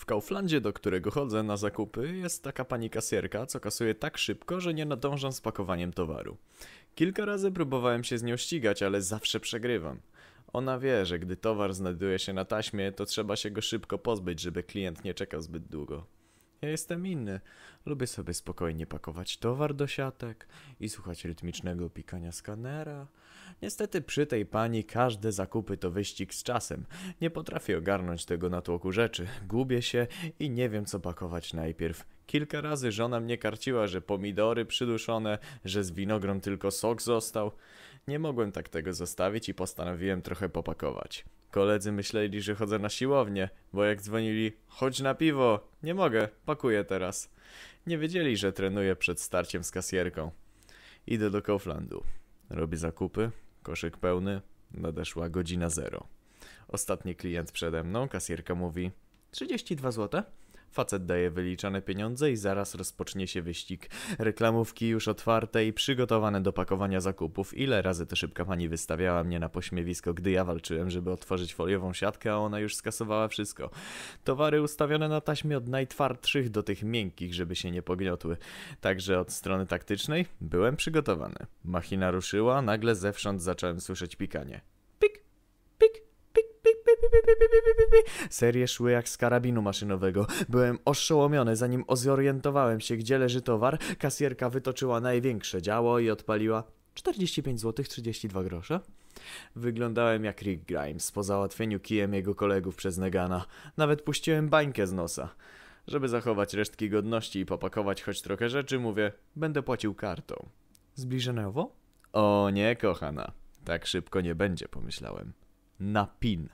W Kauflandzie, do którego chodzę na zakupy, jest taka pani kasjerka, co kasuje tak szybko, że nie nadążam z pakowaniem towaru. Kilka razy próbowałem się z nią ścigać, ale zawsze przegrywam. Ona wie, że gdy towar znajduje się na taśmie, to trzeba się go szybko pozbyć, żeby klient nie czekał zbyt długo. Ja jestem inny. Lubię sobie spokojnie pakować towar do siatek i słuchać rytmicznego pikania skanera. Niestety przy tej pani każde zakupy to wyścig z czasem. Nie potrafię ogarnąć tego natłoku rzeczy. Gubię się i nie wiem co pakować najpierw. Kilka razy żona mnie karciła, że pomidory przyduszone, że z winogron tylko sok został. Nie mogłem tak tego zostawić i postanowiłem trochę popakować. Koledzy myśleli, że chodzę na siłownię, bo jak dzwonili, chodź na piwo, nie mogę, pakuję teraz. Nie wiedzieli, że trenuję przed starciem z kasjerką. Idę do Kauflandu. Robię zakupy, koszyk pełny, nadeszła godzina zero. Ostatni klient przede mną, kasjerka mówi 32 zł. Facet daje wyliczane pieniądze i zaraz rozpocznie się wyścig. Reklamówki już otwarte i przygotowane do pakowania zakupów. Ile razy to szybka pani wystawiała mnie na pośmiewisko, gdy ja walczyłem, żeby otworzyć foliową siatkę, a ona już skasowała wszystko. Towary ustawione na taśmie od najtwardszych do tych miękkich, żeby się nie pogniotły. Także od strony taktycznej byłem przygotowany. Machina ruszyła, nagle zewsząd zacząłem słyszeć pikanie. Serie szły jak z karabinu maszynowego. Byłem oszołomiony, zanim zorientowałem się, gdzie leży towar. Kasjerka wytoczyła największe działo i odpaliła 45 zł 32 grosze. Wyglądałem jak Rick Grimes po załatwieniu kijem jego kolegów przez Negana. Nawet puściłem bańkę z nosa. Żeby zachować resztki godności i popakować choć trochę rzeczy, mówię, będę płacił kartą. Zbliżeniowo? O nie, kochana. Tak szybko nie będzie, pomyślałem. Na PIN.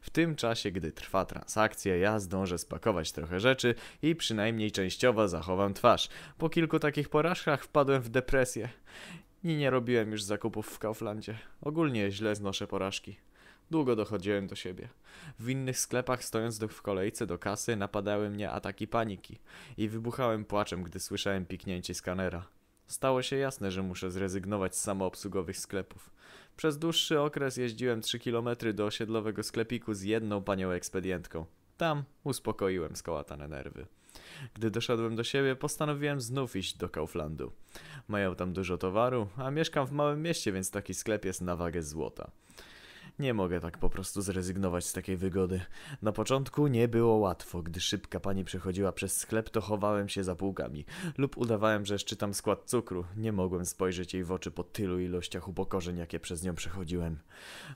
W tym czasie, gdy trwa transakcja, ja zdążę spakować trochę rzeczy i przynajmniej częściowo zachowam twarz. Po kilku takich porażkach wpadłem w depresję. I nie robiłem już zakupów w Kauflandzie. Ogólnie źle znoszę porażki. Długo dochodziłem do siebie. W innych sklepach, stojąc w kolejce do kasy, napadały mnie ataki paniki i wybuchałem płaczem, gdy słyszałem piknięcie skanera. Stało się jasne, że muszę zrezygnować z samoobsługowych sklepów. Przez dłuższy okres jeździłem 3 km do osiedlowego sklepiku z jedną panią ekspedientką. Tam uspokoiłem skołatane nerwy. Gdy doszedłem do siebie, postanowiłem znów iść do Kauflandu. Mają tam dużo towaru, a mieszkam w małym mieście, więc taki sklep jest na wagę złota. Nie mogę tak po prostu zrezygnować z takiej wygody. Na początku nie było łatwo. Gdy szybka pani przechodziła przez sklep, to chowałem się za półkami. Lub udawałem, że szczytam skład cukru. Nie mogłem spojrzeć jej w oczy po tylu ilościach upokorzeń, jakie przez nią przechodziłem.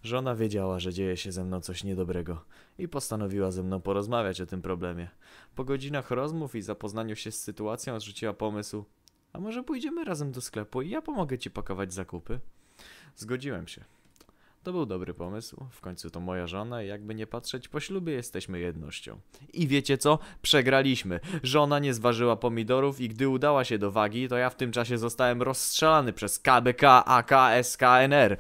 Żona wiedziała, że dzieje się ze mną coś niedobrego i postanowiła ze mną porozmawiać o tym problemie. Po godzinach rozmów i zapoznaniu się z sytuacją odrzuciła pomysł a może pójdziemy razem do sklepu i ja pomogę ci pakować zakupy? Zgodziłem się. To był dobry pomysł. W końcu to moja żona i jakby nie patrzeć, po ślubie jesteśmy jednością. I wiecie co? Przegraliśmy. Żona nie zważyła pomidorów i gdy udała się do wagi, to ja w tym czasie zostałem rozstrzelany przez KBK, AK, SKNR.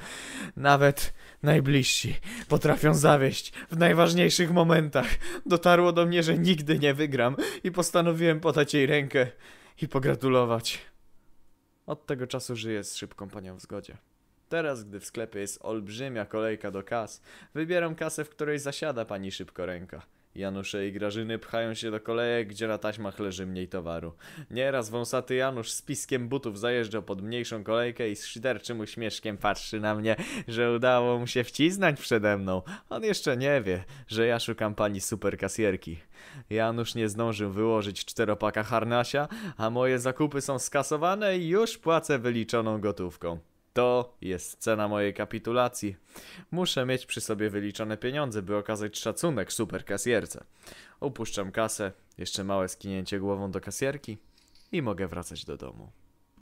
Nawet najbliżsi potrafią zawieść w najważniejszych momentach. Dotarło do mnie, że nigdy nie wygram i postanowiłem podać jej rękę i pogratulować. Od tego czasu żyję z szybką panią w zgodzie. Teraz, gdy w sklepie jest olbrzymia kolejka do kas, wybieram kasę, w której zasiada pani szybkoręka. Janusze i Grażyny pchają się do kolejek, gdzie na taśmach leży mniej towaru. Nieraz wąsaty Janusz z piskiem butów zajeżdża pod mniejszą kolejkę i z szyderczym uśmieszkiem patrzy na mnie, że udało mu się wcisnąć przede mną. On jeszcze nie wie, że ja szukam pani superkasjerki. Janusz nie zdążył wyłożyć czteropaka harnasia, a moje zakupy są skasowane i już płacę wyliczoną gotówką. To jest cena mojej kapitulacji. Muszę mieć przy sobie wyliczone pieniądze, by okazać szacunek super kasjerce. Upuszczam kasę, jeszcze małe skinięcie głową do kasjerki i mogę wracać do domu.